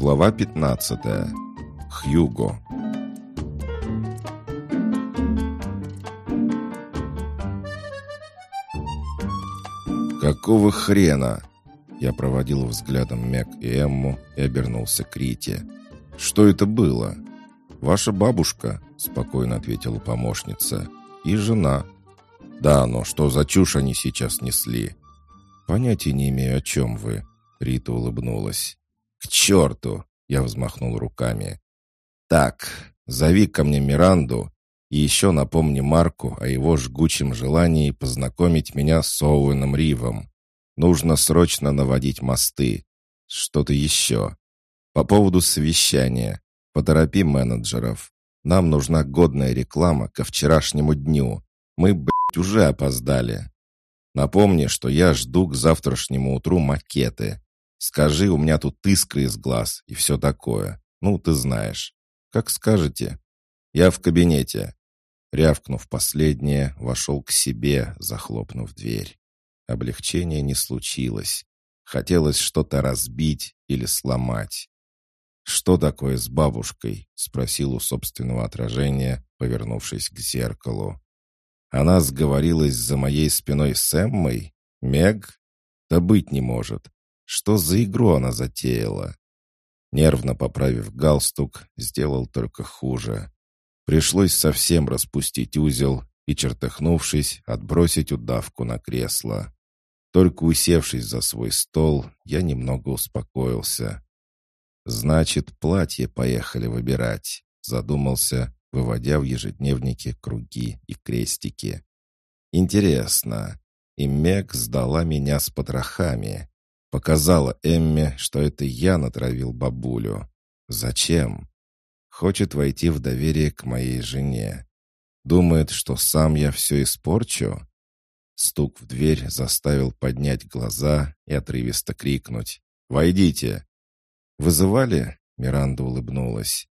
Глава 15. Хьюго. «Какого хрена?» Я проводил взглядом Мэг и Эмму и обернулся к Рите. «Что это было?» «Ваша бабушка», — спокойно ответила помощница. «И жена». «Да, но что за чушь они сейчас несли?» «Понятия не имею, о чем вы», — Рита улыбнулась. «К черту!» — я взмахнул руками. «Так, зови ко мне Миранду и еще напомни Марку о его жгучем желании познакомить меня с Оуэном Ривом. Нужно срочно наводить мосты. Что-то еще. По поводу совещания. Поторопи менеджеров. Нам нужна годная реклама ко вчерашнему дню. Мы, блядь, уже опоздали. Напомни, что я жду к завтрашнему утру макеты. Скажи, у меня тут искры из глаз и все такое. Ну, ты знаешь. Как скажете. Я в кабинете. Рявкнув последнее, вошел к себе, захлопнув дверь. Облегчения не случилось. Хотелось что-то разбить или сломать. «Что такое с бабушкой?» — спросил у собственного отражения, повернувшись к зеркалу. «Она сговорилась за моей спиной с Эммой? Мег? Да быть не может. Что за игру она затеяла?» Нервно поправив галстук, сделал только хуже. Пришлось совсем распустить узел и, чертыхнувшись, отбросить удавку на кресло. Только усевшись за свой стол, я немного успокоился. «Значит, платье поехали выбирать», — задумался, выводя в ежедневнике круги и крестики. «Интересно, и Мег сдала меня с потрохами. Показала Эмме, что это я натравил бабулю. Зачем? Хочет войти в доверие к моей жене. Думает, что сам я все испорчу? Стук в дверь заставил поднять глаза и отрывисто крикнуть. «Войдите!» «Вызывали?» — Миранда улыбнулась.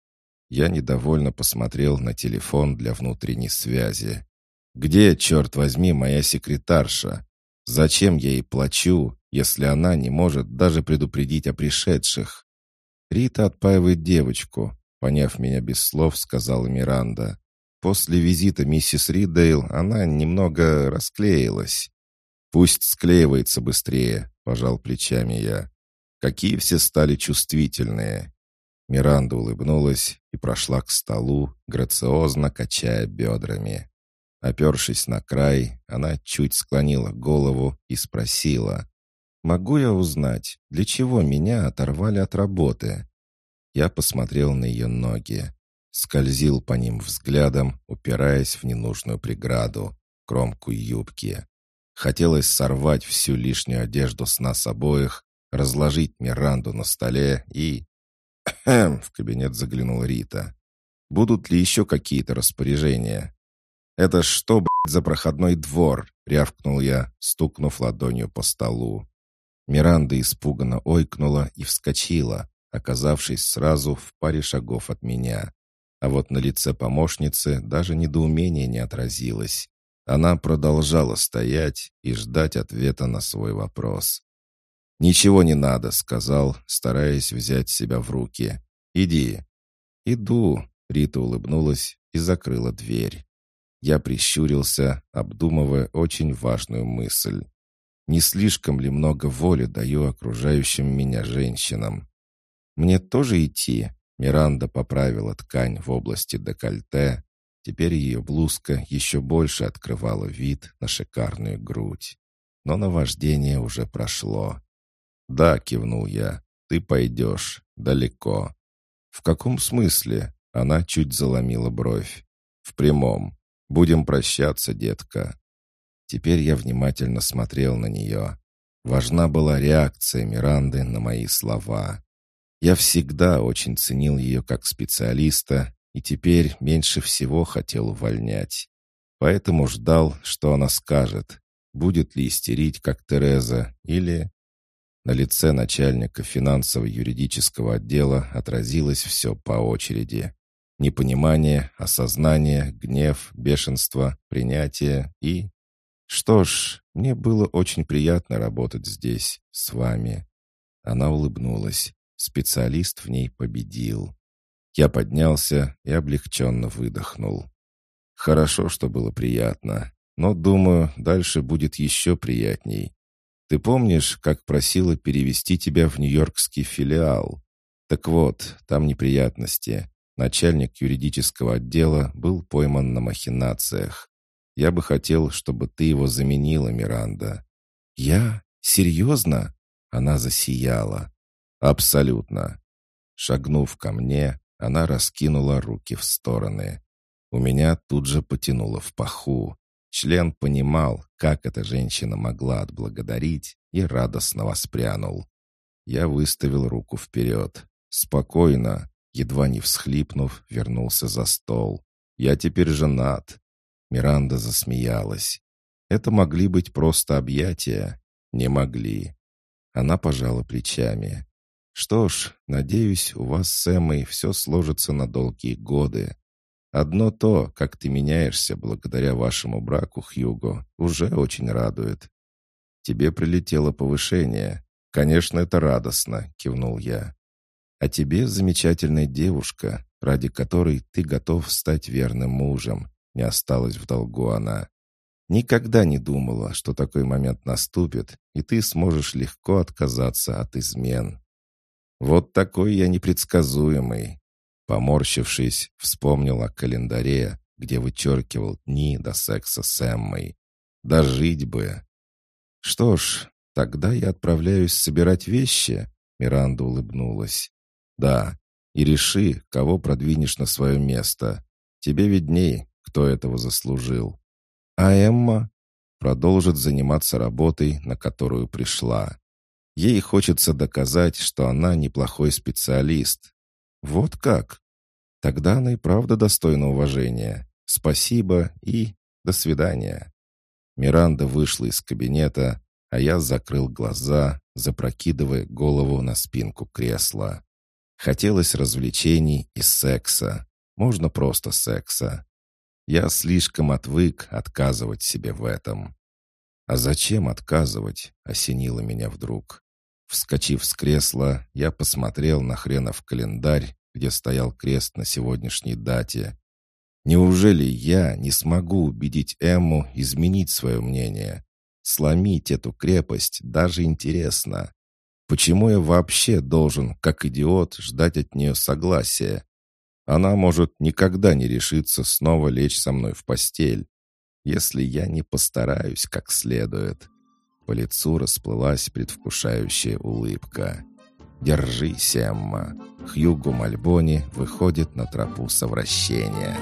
Я недовольно посмотрел на телефон для внутренней связи. «Где, черт возьми, моя секретарша? Зачем я ей плачу, если она не может даже предупредить о пришедших?» Рита отпаивает девочку, поняв меня без слов, сказала Миранда. После визита миссис Риддейл она немного расклеилась. «Пусть склеивается быстрее», — пожал плечами я. «Какие все стали чувствительные». Миранда улыбнулась и прошла к столу, грациозно качая бедрами. Опершись на край, она чуть склонила голову и спросила, «Могу я узнать, для чего меня оторвали от работы?» Я посмотрел на ее ноги скользил по ним взглядом, упираясь в ненужную преграду, кромку юбки. Хотелось сорвать всю лишнюю одежду с нас обоих, разложить Миранду на столе и... в кабинет заглянул Рита. «Будут ли еще какие-то распоряжения?» «Это что, за проходной двор?» — рявкнул я, стукнув ладонью по столу. Миранда испуганно ойкнула и вскочила, оказавшись сразу в паре шагов от меня. А вот на лице помощницы даже недоумение не отразилось. Она продолжала стоять и ждать ответа на свой вопрос. «Ничего не надо», — сказал, стараясь взять себя в руки. «Иди». «Иду», — Рита улыбнулась и закрыла дверь. Я прищурился, обдумывая очень важную мысль. Не слишком ли много воли даю окружающим меня женщинам? Мне тоже идти? Миранда поправила ткань в области декольте. Теперь ее блузка еще больше открывала вид на шикарную грудь. Но наваждение уже прошло. «Да», — кивнул я, — «ты пойдешь. Далеко». «В каком смысле?» — она чуть заломила бровь. «В прямом. Будем прощаться, детка». Теперь я внимательно смотрел на нее. Важна была реакция Миранды на мои слова. Я всегда очень ценил ее как специалиста и теперь меньше всего хотел увольнять. Поэтому ждал, что она скажет, будет ли истерить, как Тереза, или... На лице начальника финансово-юридического отдела отразилось все по очереди. Непонимание, осознание, гнев, бешенство, принятие и... Что ж, мне было очень приятно работать здесь, с вами. Она улыбнулась. Специалист в ней победил. Я поднялся и облегченно выдохнул. Хорошо, что было приятно, но, думаю, дальше будет еще приятней. Ты помнишь, как просила перевести тебя в нью-йоркский филиал? Так вот, там неприятности. Начальник юридического отдела был пойман на махинациях. Я бы хотел, чтобы ты его заменила, Миранда». «Я? Серьезно?» Она засияла. «Абсолютно». Шагнув ко мне, она раскинула руки в стороны. У меня тут же потянуло в паху. Член понимал, как эта женщина могла отблагодарить, и радостно воспрянул. Я выставил руку вперед. Спокойно, едва не всхлипнув, вернулся за стол. «Я теперь женат». Миранда засмеялась. «Это могли быть просто объятия?» «Не могли». Она пожала плечами. «Что ж, надеюсь, у вас с Эммой все сложится на долгие годы. Одно то, как ты меняешься благодаря вашему браку, Хьюго, уже очень радует. Тебе прилетело повышение. Конечно, это радостно», — кивнул я. «А тебе замечательная девушка, ради которой ты готов стать верным мужем», — не осталась в долгу она. Никогда не думала, что такой момент наступит, и ты сможешь легко отказаться от измен. Вот такой я непредсказуемый. Поморщившись, вспомнил о календаре, где вычеркивал дни до секса с Эммой. Дожить бы. Что ж, тогда я отправляюсь собирать вещи. Миранда улыбнулась. Да, и реши, кого продвинешь на свое место. Тебе видней, кто этого заслужил. А Эмма продолжит заниматься работой, на которую пришла. Ей хочется доказать, что она неплохой специалист. Вот как? Тогда она и правда достойна уважения. Спасибо и до свидания. Миранда вышла из кабинета, а я закрыл глаза, запрокидывая голову на спинку кресла. Хотелось развлечений и секса. Можно просто секса. Я слишком отвык отказывать себе в этом. «А зачем отказывать?» — осенило меня вдруг. Вскочив с кресла, я посмотрел на хренов календарь, где стоял крест на сегодняшней дате. Неужели я не смогу убедить Эмму изменить свое мнение? Сломить эту крепость даже интересно. Почему я вообще должен, как идиот, ждать от нее согласия? Она может никогда не решиться снова лечь со мной в постель, если я не постараюсь как следует. По лицу расплылась предвкушающая улыбка. «Держись, Эмма!» Хьюго Мальбони выходит на тропу совращения.